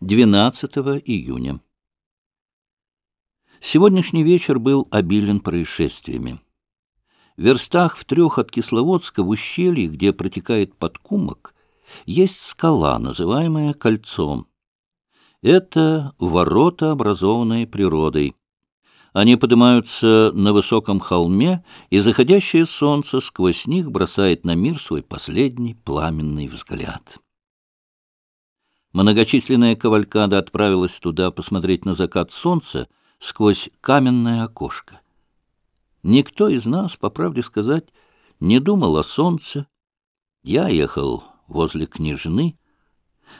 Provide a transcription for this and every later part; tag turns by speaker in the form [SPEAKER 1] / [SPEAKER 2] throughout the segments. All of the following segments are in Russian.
[SPEAKER 1] 12 июня. Сегодняшний вечер был обилен происшествиями. В верстах в трех от Кисловодска в ущелье, где протекает подкумок, есть скала, называемая Кольцом. Это ворота, образованные природой. Они поднимаются на высоком холме, и заходящее солнце сквозь них бросает на мир свой последний пламенный взгляд. Многочисленная кавалькада отправилась туда посмотреть на закат солнца сквозь каменное окошко. Никто из нас, по правде сказать, не думал о солнце. Я ехал возле княжны.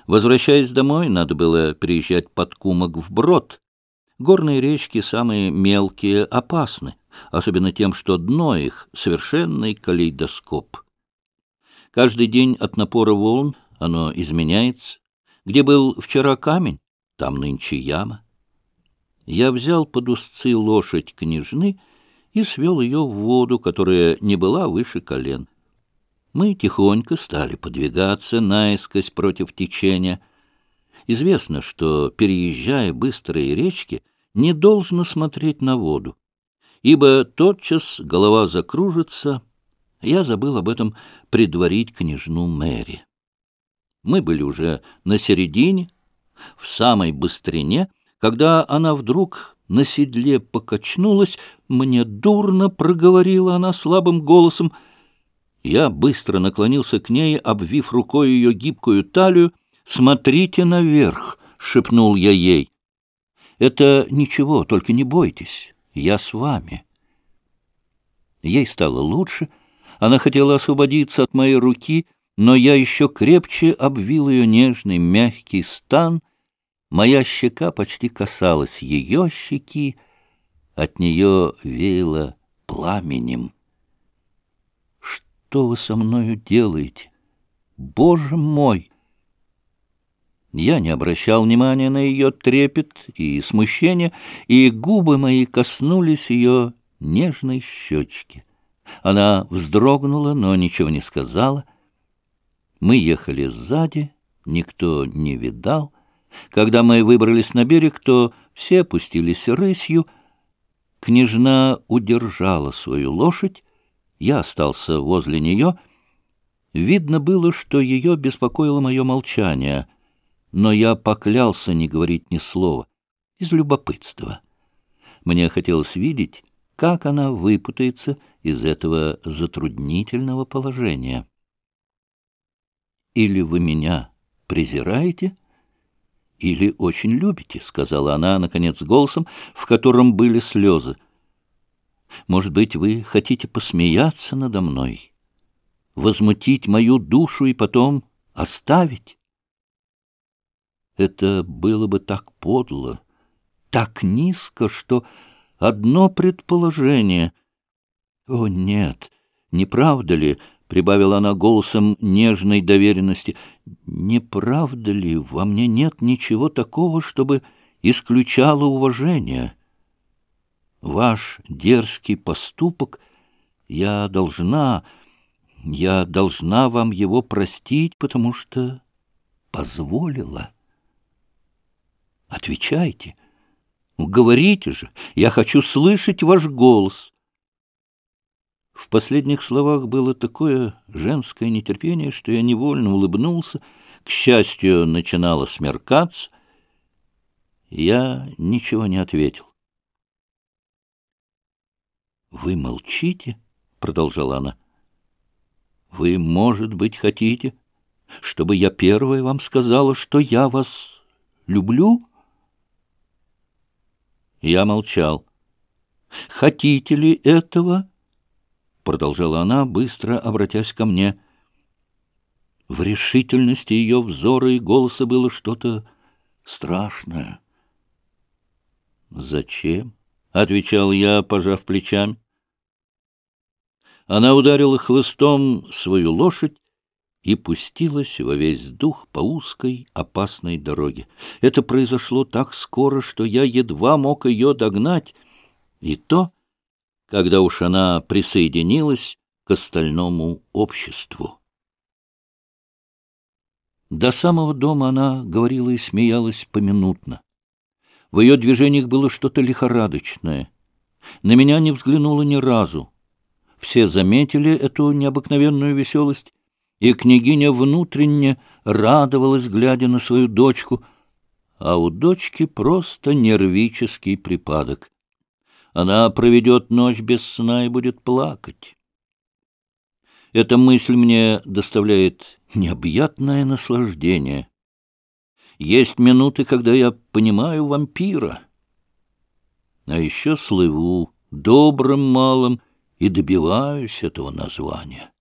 [SPEAKER 1] Возвращаясь домой, надо было переезжать под кумок вброд. Горные речки, самые мелкие, опасны, особенно тем, что дно их — совершенный калейдоскоп. Каждый день от напора волн оно изменяется, где был вчера камень, там нынче яма. Я взял под узцы лошадь княжны и свел ее в воду, которая не была выше колен. Мы тихонько стали подвигаться наискось против течения. Известно, что, переезжая быстрые речки, не должно смотреть на воду, ибо тотчас голова закружится. Я забыл об этом предварить княжну Мэри. Мы были уже на середине, в самой быстрине, когда она вдруг на седле покачнулась, мне дурно проговорила она слабым голосом. Я быстро наклонился к ней, обвив рукой ее гибкую талию. «Смотрите наверх!» — шепнул я ей. «Это ничего, только не бойтесь, я с вами». Ей стало лучше. Она хотела освободиться от моей руки — но я еще крепче обвил ее нежный мягкий стан. Моя щека почти касалась ее щеки, от нее веяло пламенем. «Что вы со мною делаете? Боже мой!» Я не обращал внимания на ее трепет и смущение, и губы мои коснулись ее нежной щечки. Она вздрогнула, но ничего не сказала — мы ехали сзади, никто не видал. Когда мы выбрались на берег, то все опустились рысью. Княжна удержала свою лошадь, я остался возле нее. Видно было, что ее беспокоило мое молчание, но я поклялся не говорить ни слова, из любопытства. Мне хотелось видеть, как она выпутается из этого затруднительного положения. Или вы меня презираете, или очень любите, — сказала она, наконец, голосом, в котором были слезы. Может быть, вы хотите посмеяться надо мной, возмутить мою душу и потом оставить? Это было бы так подло, так низко, что одно предположение... О, нет, не правда ли, — прибавила она голосом нежной доверенности, — не правда ли, во мне нет ничего такого, чтобы исключало уважение? Ваш дерзкий поступок я должна, я должна вам его простить, потому что позволила. Отвечайте, говорите же, я хочу слышать ваш голос». В последних словах было такое женское нетерпение, что я невольно улыбнулся. К счастью, начинало смеркаться. Я ничего не ответил. «Вы молчите?» — продолжала она. «Вы, может быть, хотите, чтобы я первая вам сказала, что я вас люблю?» Я молчал. «Хотите ли этого?» Продолжала она, быстро обратясь ко мне. В решительности ее взора и голоса было что-то страшное. «Зачем?» — отвечал я, пожав плечами. Она ударила хлыстом свою лошадь и пустилась во весь дух по узкой опасной дороге. Это произошло так скоро, что я едва мог ее догнать, и то когда уж она присоединилась к остальному обществу. До самого дома она говорила и смеялась поминутно. В ее движениях было что-то лихорадочное. На меня не взглянула ни разу. Все заметили эту необыкновенную веселость, и княгиня внутренне радовалась, глядя на свою дочку, а у дочки просто нервический припадок. Она проведет ночь без сна и будет плакать. Эта мысль мне доставляет необъятное наслаждение. Есть минуты, когда я понимаю вампира. А еще слыву добрым малым и добиваюсь этого названия.